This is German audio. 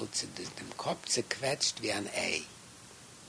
als in dem Kopf zerquetscht wie ein Ei.